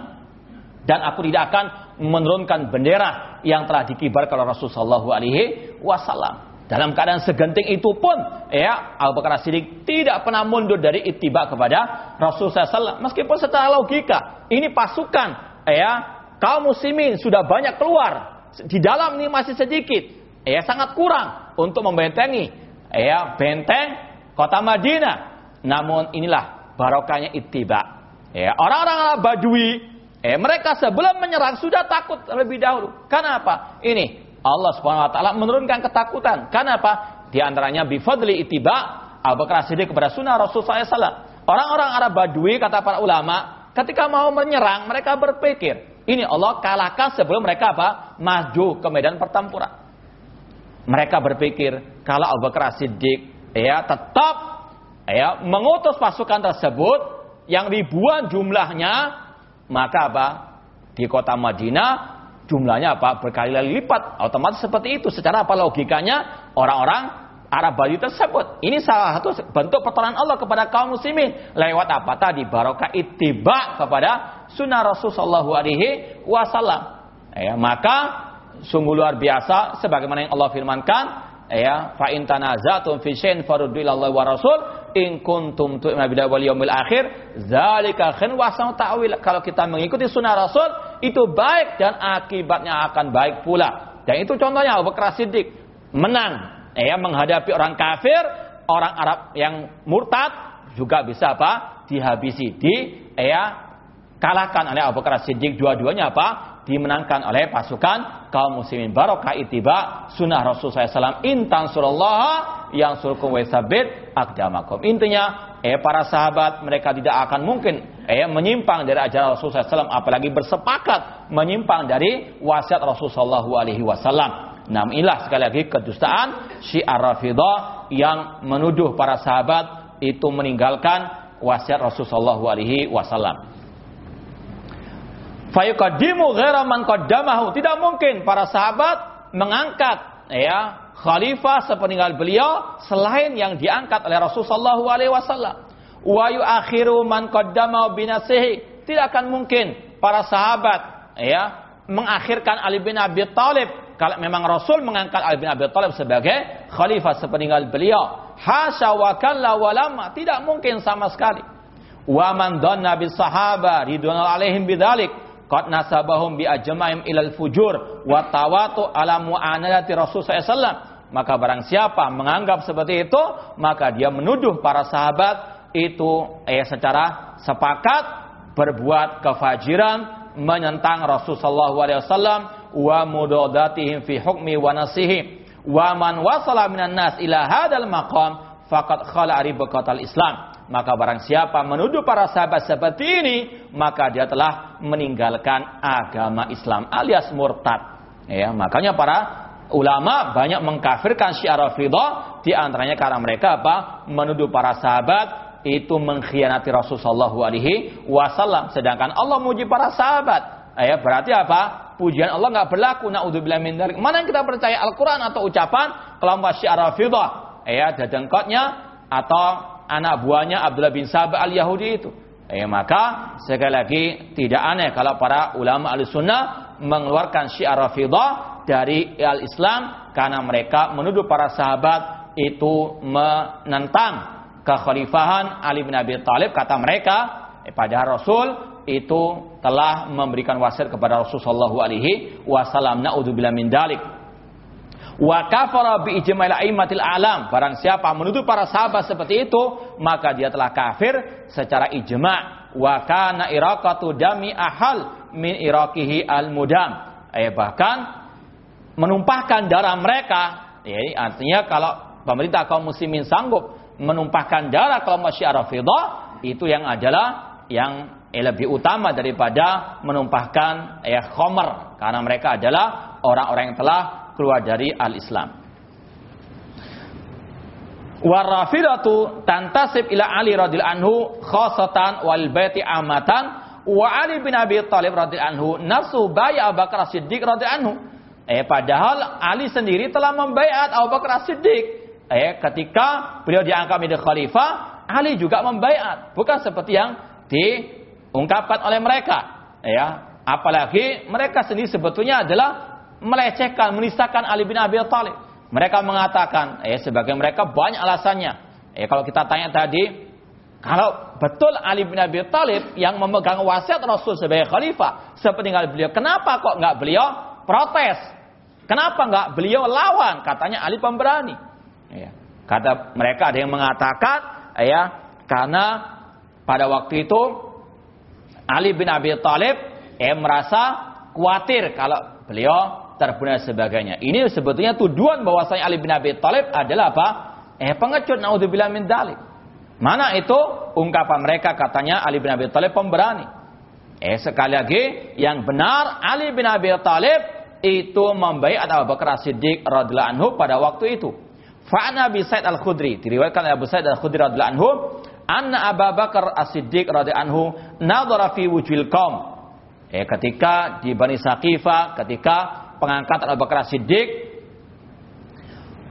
dan aku tidak akan menurunkan bendera yang telah dikibarkan oleh Rasulullah SAW dalam keadaan segenting itu pun ya Abu Bakar Siddiq tidak pernah mundur dari ittiba kepada Rasulullah SAW meskipun secara logika ini pasukan ya kaum muslimin sudah banyak keluar. Di dalam ini masih sedikit. Ya sangat kurang untuk membentengi ya benteng kota Madinah. Namun inilah barokahnya ittiba. Ya, orang-orang Arab Badui, eh mereka sebelum menyerang sudah takut terlebih dahulu. Kenapa? Ini Allah Subhanahu wa taala menurunkan ketakutan. Kenapa? Di antaranya bifadli ittiba Abu Bakar Siddiq kepada sunnah Rasul SAW. Orang-orang Arab Badui kata para ulama, ketika mau menyerang mereka berpikir, ini Allah kalahkan sebelum mereka apa? Maju ke medan pertempuran. Mereka berpikir kalau Abu Bakar Siddiq ya tetap ya mengutus pasukan tersebut yang ribuan jumlahnya maka apa? Di kota Madinah jumlahnya apa? Berkali-kali lipat. Otomatis seperti itu. Secara apa logikanya? Orang-orang Arab Bali tersebut. Ini salah satu bentuk pertolongan Allah kepada kaum muslimin. Lewat apa? Tadi barokah ittiba kepada sunnah Rasulullah Alaihi Wasallam. Ya maka sungguh luar biasa sebagaimana yang Allah firmankan ya fa in tanazatum fi syai'in faruddu wa rasul in kuntum tu'minu billahi wal yawmil akhir zalika khair wa ta'wil. Kalau kita mengikuti sunnah rasul itu baik dan akibatnya akan baik pula. Dan itu contohnya Abu Bakar Siddiq menang ya menghadapi orang kafir orang Arab yang murtad juga bisa apa? Dihabisi di ya kalahkan oleh Abu Bakar Siddiq. Dua-duanya apa dimenangkan oleh pasukan kaum muslimin. Barokah itiba sunnah Rasul SAW intan surallah yang surkum wesabit akdamakum intinya eh para sahabat mereka tidak akan mungkin eh menyimpang dari ajaran Rasul SAW apalagi bersepakat menyimpang dari wasiat Rasul Wasallam. Namun inilah sekali lagi kedustaan syiar Rafidah yang menuduh para sahabat itu meninggalkan wasiat Rasul Shallallahu Alaihi Wasallam. Fayuqaddimu ghaira man qaddamahu. Tidak mungkin para sahabat mengangkat ya khalifah sepeninggal beliau selain yang diangkat oleh Rasulullah sallallahu alaihi wasallam. Wa yuakhiru man qaddamahu binasihi. Tidak akan mungkin para sahabat ya mengakhirkan Ali bin Abi Thalib kalau memang Rasul mengangkat Ali bin Abi Thalib sebagai khalifah sepeninggal beliau. Hasya wa kalla wa lama. Tidak mungkin sama sekali. Wa man dhanna bis sahaba alaihim bidzalik qad nasabahum bi ajmaim ilal fujur wa tawatu ala mu'anadati Rasul sallallahu maka barang siapa menganggap seperti itu maka dia menuduh para sahabat itu eh secara sepakat berbuat kefajiran menentang Rasul sallallahu alaihi wasallam wa mudadatihim fi hukmi wa nasihi wa man wasala minan nas ila hadal maqam faqad khala aribaqatal Islam maka barang siapa menuduh para sahabat seperti ini, maka dia telah meninggalkan agama Islam alias murtad. Ya, makanya para ulama banyak mengkafirkan syiar Rafidah di antaranya karena mereka apa? menuduh para sahabat itu mengkhianati Rasulullah alaihi wasallam. Sedangkan Allah muji para sahabat. Ya berarti apa? Pujian Allah nggak berlaku. Naudzubillah min dzalik mana yang kita percaya Al-Qur'an atau ucapan kelompok Syiah Rafidah ya dadengkotnya atau anak buahnya Abdullah bin Sabah al-Yahudi itu. Ya maka sekali lagi tidak aneh kalau para ulama al-sunnah mengeluarkan Syiah Rafidah dari al-Islam karena mereka menuduh para sahabat itu menentang kekhalifahan Ali bin Abi Thalib. Kata mereka eh, padahal Rasul itu telah memberikan wasiat kepada Rasulullah sallallahu alaihi wasallam naudzubillah min dalik wa kafara bi ijma'il aimatil alam. Barang siapa menuduh para sahabat seperti itu maka dia telah kafir secara ijma' wa kana iraqatu dami ahal min iraqihi al mudam eh bahkan menumpahkan darah mereka ya, artinya kalau pemerintah kaum muslimin sanggup menumpahkan darah kaum Syiah itu yang adalah yang lebih utama daripada menumpahkan ya khomer karena mereka adalah orang-orang yang telah keluar dari al-Islam. Warafidatu tantasib ila Ali radhiyallahu anhu khasatan wal baiti amatan wa Ali bin Abi Thalib radhiyallahu anhu nafsu baya Abu Bakar Siddiq radhiyallahu anhu. Eh padahal Ali sendiri telah membaiat Abu Bakar Siddiq eh, ketika beliau diangkat menjadi khalifah, Ali juga membaiat, bukan seperti yang diungkapkan oleh mereka. Ya, apalagi mereka sendiri sebetulnya adalah melecehkan, menistakan Ali bin Abi Thalib. Mereka mengatakan, eh sebagai mereka banyak alasannya. Eh kalau kita tanya tadi, kalau betul Ali bin Abi Thalib yang memegang wasiat Rasul sebagai khalifah, sepeninggal beliau, kenapa kok nggak beliau protes? Kenapa nggak beliau lawan? Katanya Ali pemberani. Ya. Kata mereka ada yang mengatakan ya karena pada waktu itu Ali bin Abi Thalib eh merasa khawatir kalau beliau terbunuh sebagainya. Ini sebetulnya tuduhan bahwasanya Ali bin Abi Thalib adalah apa? Eh pengecut naudzubillah min dzalik. Mana itu ungkapan mereka katanya Ali bin Abi Thalib pemberani. Eh sekali lagi yang benar Ali bin Abi Thalib itu membaiat Abu Bakar Siddiq radhiyallahu anhu pada waktu itu. Fa'ana Abi Said Al-Khudri, diriwayatkan oleh Abu Said Al-Khudri radhiyallahu anhu, anna Abu Bakar As-Siddiq radhiyallahu anhu nadhara fi wujhil qaum. Eh, ketika di Bani Saqifah, ketika pengangkatan Abu Bakar As-Siddiq,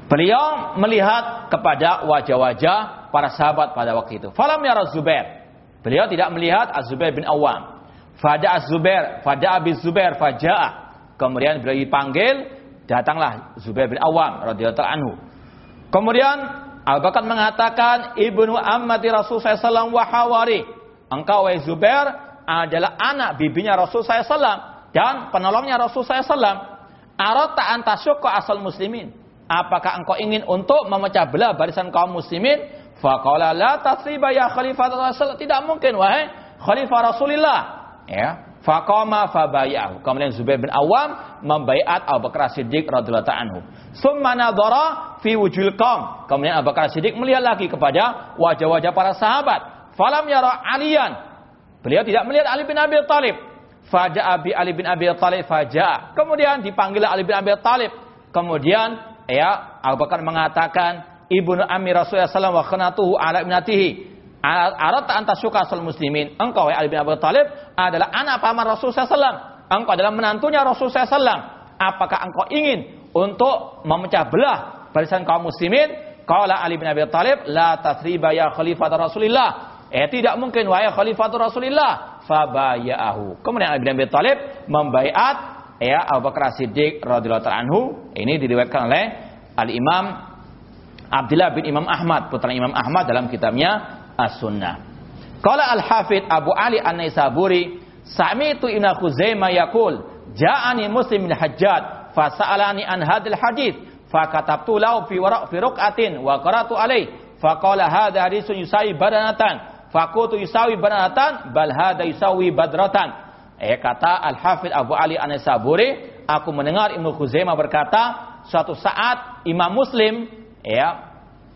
beliau melihat kepada wajah-wajah para sahabat pada waktu itu. Falam ya Zubair. Beliau tidak melihat Az-Zubair bin Awam. Fada Az-Zubair, fada Abi Zubair, faja'a. Kemudian beliau dipanggil, datanglah Zubair bin Awam radhiyallahu anhu. Kemudian Abu Bakar mengatakan ibnu ammati Rasul SAW wahawari. Engkau wahai Zubair adalah anak bibinya Rasul SAW dan penolongnya Rasul SAW. Arata antasyukka asal muslimin. Apakah engkau ingin untuk memecah belah barisan kaum muslimin? Faqala la tasriba ya khalifah Rasul. Tidak mungkin wahai khalifah Rasulullah. Ya. Faqama fabayahu. Kemudian Zubair bin Awam membaiat Abu Bakar Siddiq radhiyallahu anhu. Summa nadhara fi wujul qaum. Kemudian Abu Bakar Siddiq melihat lagi kepada wajah-wajah para sahabat. Falam yara Aliyan. Beliau tidak melihat Ali bin Abi Thalib. Faja'a bi Ali bin Abi Thalib faja'a. Kemudian dipanggil Ali bin Abi Thalib. Kemudian ya Abu Bakar mengatakan ibnu amir Rasulullah SAW wa khanatuhu ala ibnatihi Arata anta suka asal muslimin. Engkau Ali bin Abi Thalib adalah anak paman Rasul SAW. Engkau adalah menantunya Rasul SAW. Apakah engkau ingin untuk memecah belah barisan kaum muslimin? Qala Ali bin Abi Thalib, la tasriba ya khalifah Rasulillah. Eh tidak mungkin wahai khalifah Rasulillah. Fabaya'ahu. Kemudian Ali bin Abi Thalib membaiat ya Abu Bakar Siddiq radhiyallahu anhu. Ini diriwayatkan oleh Al Imam Abdullah bin Imam Ahmad, putra Imam Ahmad dalam kitabnya as-sunnah. Qala al-Hafidh Abu Ali An-Naisaburi, sami'tu Ibnu Khuzaimah yaqul, ja'ani Muslim bin Hajjaj fa sa'alani an hadil hadith fa katabtu lahu fi waraq fi raq'atin wa qara'tu alayhi fa qala hadha hadithun yusawi badanatan fa qultu yusawi badanatan bal hadha yusawi badratan eh kata Al Hafidh Abu Ali An-Naisaburi aku mendengar Ibnu Khuzaimah berkata suatu saat Imam Muslim ya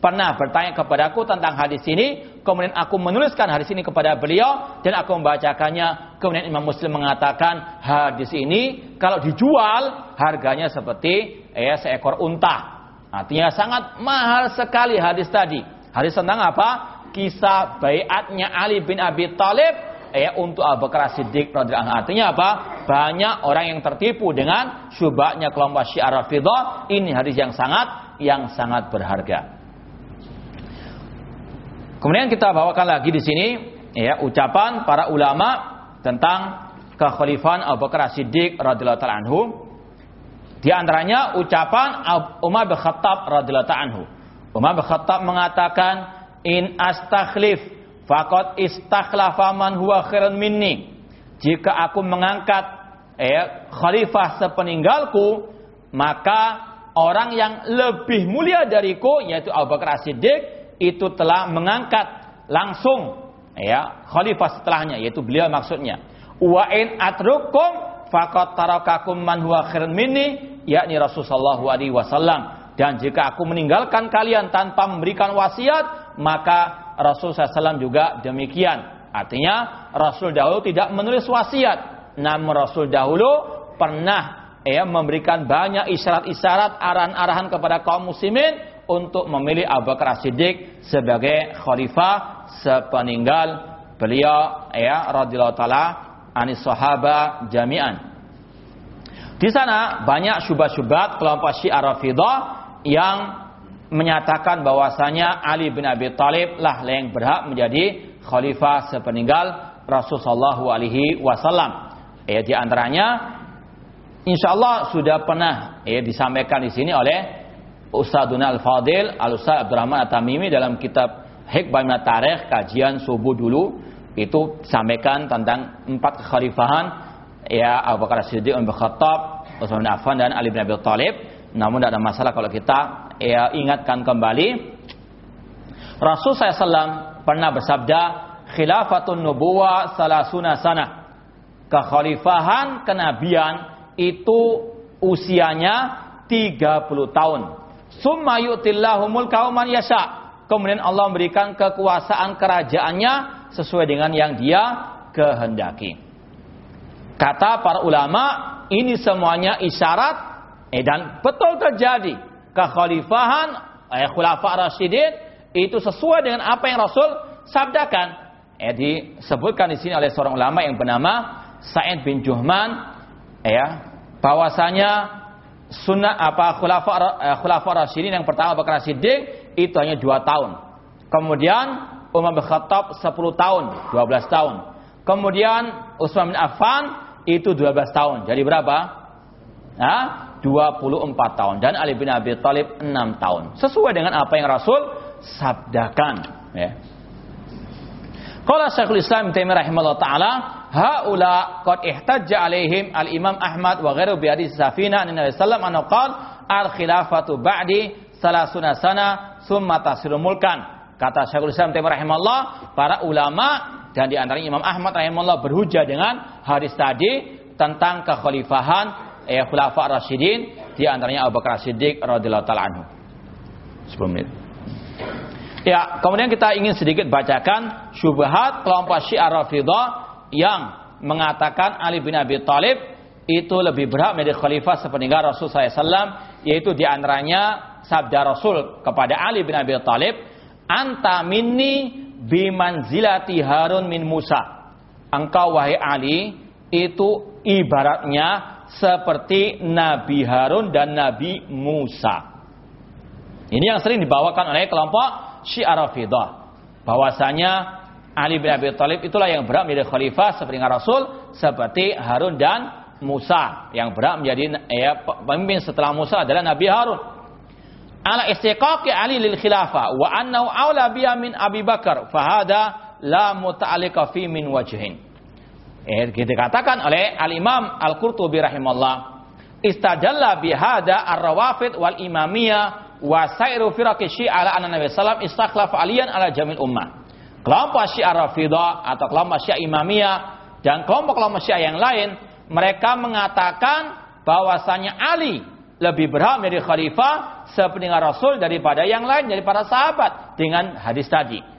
pernah bertanya kepadaku tentang hadis ini, kemudian aku menuliskan hadis ini kepada beliau dan aku membacakannya. Kemudian Imam Muslim mengatakan hadis ini kalau dijual harganya seperti ya seekor unta. Artinya sangat mahal sekali hadis tadi. Hadis tentang apa? Kisah bayatnya Ali bin Abi Thalib ya untuk Abu Bakar Siddiq radhiyallahu anhu. Artinya apa? Banyak orang yang tertipu dengan syubhatnya kelompok Syiah Rafidhah. Ini hadis yang sangat yang sangat berharga. Kemudian kita bawakan lagi di sini ya ucapan para ulama tentang kekhalifahan Abu Bakar Siddiq radhiyallahu anhu. Di antaranya ucapan Umar bin Khattab radhiyallahu anhu. Umar bin Khattab mengatakan in astakhlif faqad istakhlafa man huwa khairan minni. Jika aku mengangkat eh, khalifah sepeninggalku, maka orang yang lebih mulia dariku yaitu Abu Bakar Siddiq itu telah mengangkat langsung ya khalifah setelahnya yaitu beliau maksudnya wa in atrukum faqad tarakakum man huwa khairan minni yakni Rasulullah alaihi wasallam dan jika aku meninggalkan kalian tanpa memberikan wasiat maka Rasul SAW juga demikian artinya Rasul dahulu tidak menulis wasiat namun Rasul dahulu pernah ya memberikan banyak isyarat-isyarat arahan-arahan kepada kaum muslimin untuk memilih Abu Bakar Siddiq sebagai khalifah sepeninggal beliau ya radhiyallahu taala anis sahaba jami'an. Di sana banyak syubhat-syubhat kelompok Syiah Rafidhah yang menyatakan bahwasanya Ali bin Abi Thalib lah yang berhak menjadi khalifah sepeninggal Rasulullah alaihi wasallam. Ya di antaranya insyaallah sudah pernah ya disampaikan di sini oleh Ustadzuna Al-Fadil Al-Ustadz Abdurrahman At-Tamimi dalam kitab Minat Tarikh kajian subuh dulu itu sampaikan tentang empat kekhalifahan ya Abu Bakar Siddiq, Umar Khattab, Utsman bin Affan dan Ali bin Abi Thalib. Namun tidak ada masalah kalau kita ya ingatkan kembali Rasul SAW pernah bersabda khilafatun nubuwa salasuna sana kekhalifahan kenabian itu usianya 30 tahun Summa yu'tillahu mulkahu man yasha. Kemudian Allah memberikan kekuasaan kerajaannya sesuai dengan yang dia kehendaki. Kata para ulama, ini semuanya isyarat eh, dan betul terjadi. Kekhalifahan eh, khulafa Rasyidin itu sesuai dengan apa yang Rasul sabdakan. Eh, disebutkan di sini oleh seorang ulama yang bernama Sa'id bin Juhman ya bahwasanya sunnah apa khulafa uh, khulafa yang pertama Bakar Siddiq itu hanya dua tahun. Kemudian Umar bin Khattab 10 tahun, 12 tahun. Kemudian Utsman bin Affan itu 12 tahun. Jadi berapa? Nah, 24 tahun dan Ali bin Abi Thalib 6 tahun. Sesuai dengan apa yang Rasul sabdakan, ya. Qala Syekhul Islam Taimiyah rahimahullah taala, haula qad ihtajja alaihim al-Imam Ahmad wa ghairu bi hadis Safina an Nabi sallallahu alaihi wasallam al-khilafatu ba'di salasuna sana summa tasiru mulkan. Kata Syekhul Islam Taimiyah rahimahullah, para ulama dan di antaranya Imam Ahmad rahimahullah berhujjah dengan hadis tadi tentang kekhalifahan eh, khulafa rasyidin di antaranya Abu Bakar Siddiq radhiyallahu taala anhu. 10 menit. Ya, kemudian kita ingin sedikit bacakan syubhat kelompok Syiah Rafidhah yang mengatakan Ali bin Abi Thalib itu lebih berhak menjadi khalifah sepeninggal Rasul SAW yaitu di antaranya sabda Rasul kepada Ali bin Abi Thalib anta minni bimanzilati Harun min Musa engkau wahai Ali itu ibaratnya seperti Nabi Harun dan Nabi Musa ini yang sering dibawakan oleh kelompok Syiah Rafidah bahwasanya Ali bin Abi Thalib itulah yang berhak menjadi khalifah seperti Rasul seperti Harun dan Musa yang berhak menjadi ya, pemimpin setelah Musa adalah Nabi Harun. Ala istiqaqi Ali lil khilafah wa annahu aula biya min Abi Bakar fahada la muta'alliqa fi min wajhin. Eh, kita katakan oleh Al-Imam Al-Qurtubi rahimahullah istajalla bihada ar-rawafid wal imamiyah wa sairu firaqi syi'a ala anna Nabi sallam istakhlafa aliyan ala jamil ummah. Kelompok Syiah Rafidah atau kelompok Syiah Imamiyah dan kelompok-kelompok Syiah yang lain mereka mengatakan bahwasanya Ali lebih berhak menjadi khalifah sepeninggal Rasul daripada yang lain dari para sahabat dengan hadis tadi.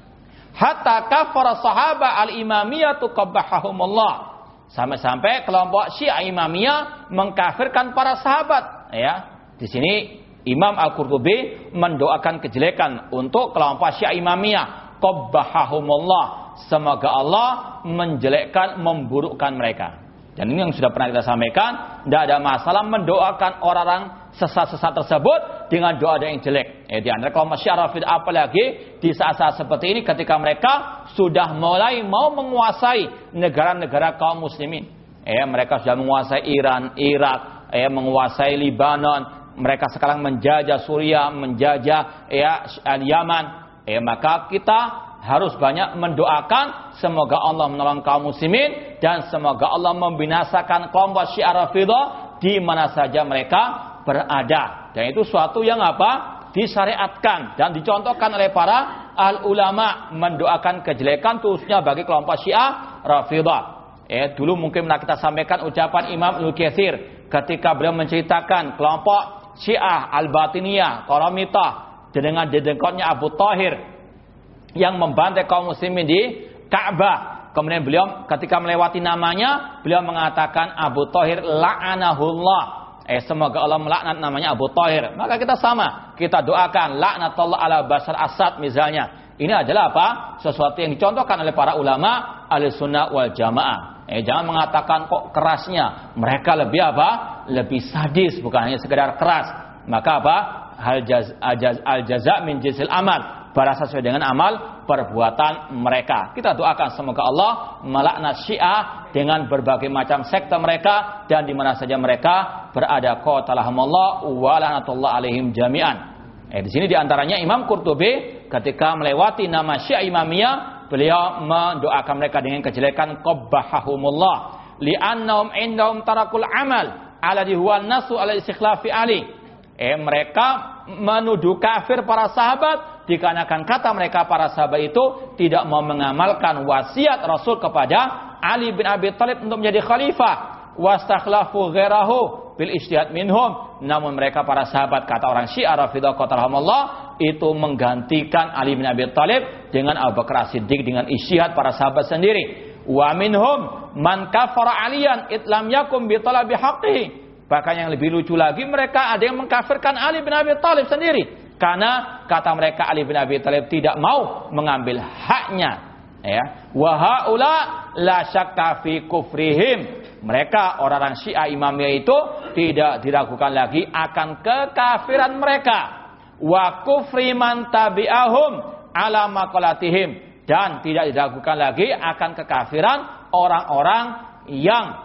Hatta kafara sahaba al-imamiyah tuqabbahahumullah. Sampai-sampai kelompok Syiah Imamiyah mengkafirkan para sahabat, ya. Di sini Imam Al-Qurtubi mendoakan kejelekan untuk kelompok Syiah Imamiyah. qabbahahumullah. Semoga Allah menjelekkan, memburukkan mereka. Dan ini yang sudah pernah kita sampaikan, tidak ada masalah mendoakan orang-orang sesat-sesat tersebut dengan doa yang jelek. Eh, di antara kaum masyarakat apalagi di saat-saat seperti ini ketika mereka sudah mulai mau menguasai negara-negara kaum muslimin. Eh, mereka sudah menguasai Iran, Irak, eh, menguasai Libanon, mereka sekarang menjajah Suriah, menjajah ya Yaman. Eh, maka kita harus banyak mendoakan semoga Allah menolong kaum muslimin dan semoga Allah membinasakan kaum Rafidah di mana saja mereka berada. Dan itu suatu yang apa? disyariatkan dan dicontohkan oleh para al ulama mendoakan kejelekan khususnya bagi kelompok Syiah Rafidah. Eh, dulu mungkin pernah kita sampaikan ucapan Imam Ibnu Katsir ketika beliau menceritakan kelompok Syiah Al-Batiniyah, Qaramita dengan dedengkotnya Abu Tahir yang membantai kaum muslimin di Ka'bah. Kemudian beliau ketika melewati namanya, beliau mengatakan Abu Tahir la'anahullah. Eh semoga Allah melaknat namanya Abu Tahir. Maka kita sama, kita doakan laknatullah ala Basar Asad misalnya. Ini adalah apa? Sesuatu yang dicontohkan oleh para ulama ahli sunnah wal jamaah. Eh jangan mengatakan kok kerasnya. Mereka lebih apa? Lebih sadis, bukan hanya sekedar keras. Maka apa? Al jaza min jizil amal balas sesuai dengan amal perbuatan mereka. Kita doakan semoga Allah melaknat Syiah dengan berbagai macam sekte mereka dan di mana saja mereka berada. Qatalahumullah wa lanatullah alaihim jami'an. Eh, di sini di antaranya Imam Qurtubi ketika melewati nama Syiah Imamiyah, beliau mendoakan mereka dengan kejelekan qabbahahumullah li'annahum indahum tarakul amal ala huwa nasu ala istikhlafi ali. Eh mereka menuduh kafir para sahabat dikarenakan kata mereka para sahabat itu tidak mau mengamalkan wasiat Rasul kepada Ali bin Abi Thalib untuk menjadi khalifah. Wastakhlafu ghairahu bil ijtihad minhum. Namun mereka para sahabat kata orang Syiah Rafidah qatarahumullah itu menggantikan Ali bin Abi Thalib dengan Abu Bakar Siddiq dengan ijtihad para sahabat sendiri. Wa minhum man kafara aliyan itlam yakum bi talabi haqqihi bahkan yang lebih lucu lagi mereka ada yang mengkafirkan Ali bin Abi Thalib sendiri karena kata mereka Ali bin Abi Thalib tidak mau mengambil haknya. Ya. Wahaula la syakka fi kufrihim. Mereka orang-orang Syiah Imamiyah itu tidak diragukan lagi akan kekafiran mereka. Wa kufri man tabi'ahum ala maqalatihim dan tidak diragukan lagi akan kekafiran orang-orang yang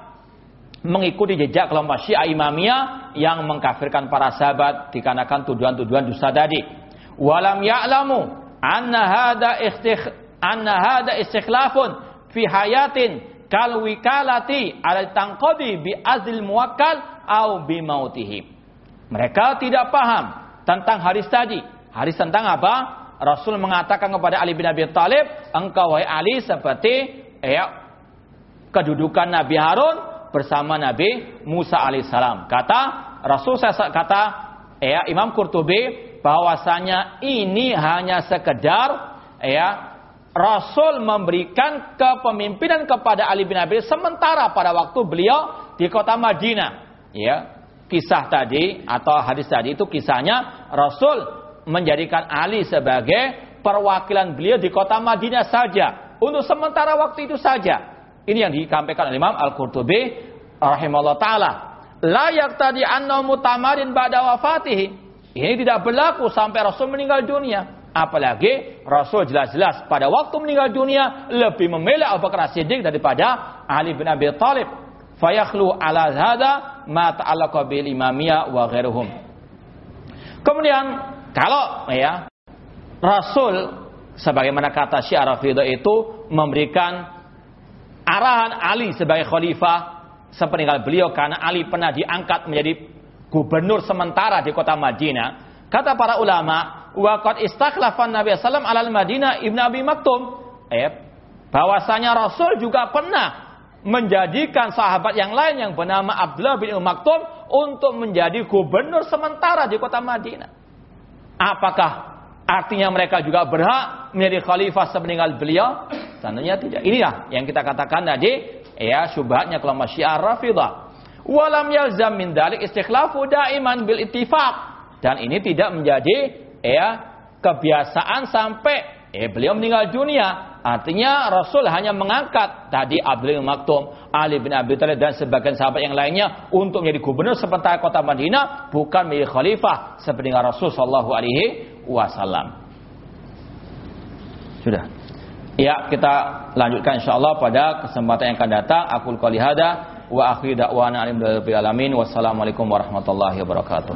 mengikuti jejak kelompok Syiah Imamiyah yang mengkafirkan para sahabat dikarenakan tuduhan-tuduhan dusta tadi. Walam ya'lamu anna hada istikh anna hada istikhlafun fi hayatin kal wikalati ala tanqadi bi azil muwakkal au bi mautihi. Mereka tidak paham tentang hadis tadi. Hadis tentang apa? Rasul mengatakan kepada Ali bin Abi Thalib, engkau wahai Ali seperti ya kedudukan Nabi Harun bersama Nabi Musa alaihissalam. Kata Rasul saya kata ya Imam Qurtubi bahwasanya ini hanya sekedar ya Rasul memberikan kepemimpinan kepada Ali bin Abi sementara pada waktu beliau di kota Madinah. Ya, kisah tadi atau hadis tadi itu kisahnya Rasul menjadikan Ali sebagai perwakilan beliau di kota Madinah saja untuk sementara waktu itu saja. Ini yang disampaikan oleh Imam Al-Qurtubi rahimahullah taala. Layak tadi anna mutamarin ba'da wafatihi. Ini tidak berlaku sampai Rasul meninggal dunia. Apalagi Rasul jelas-jelas pada waktu meninggal dunia lebih memilih Abu Bakar Siddiq daripada Ali bin Abi Thalib. Fayakhlu ala hadha ma ta'allaqa bil imamiyah wa ghairuhum. Kemudian kalau ya Rasul sebagaimana kata Rafidah itu memberikan arahan Ali sebagai khalifah sepeninggal beliau karena Ali pernah diangkat menjadi gubernur sementara di kota Madinah. Kata para ulama, waqad istakhlafan Nabi sallam alal Madinah Ibnu Abi Maktum. Eh, bahwasanya Rasul juga pernah menjadikan sahabat yang lain yang bernama Abdullah bin Umm Maktum untuk menjadi gubernur sementara di kota Madinah. Apakah artinya mereka juga berhak menjadi khalifah sepeninggal beliau? Tentunya tidak. Inilah yang kita katakan tadi, ya syubhatnya kelompok Syiah Rafidah. Walam yalzam min dalik istikhlafu daiman bil ittifaq. Dan ini tidak menjadi ya kebiasaan sampai eh beliau meninggal dunia. Artinya Rasul hanya mengangkat tadi Abdul Maktum, Ali bin Abi Thalib dan sebagian sahabat yang lainnya untuk menjadi gubernur sementara kota Madinah bukan menjadi khalifah seperti Rasul sallallahu alaihi wasallam. Sudah. Ya, kita lanjutkan insyaallah pada kesempatan yang akan datang. Aku qouli hada wa akhir da'wana alamin. Wassalamualaikum warahmatullahi wabarakatuh.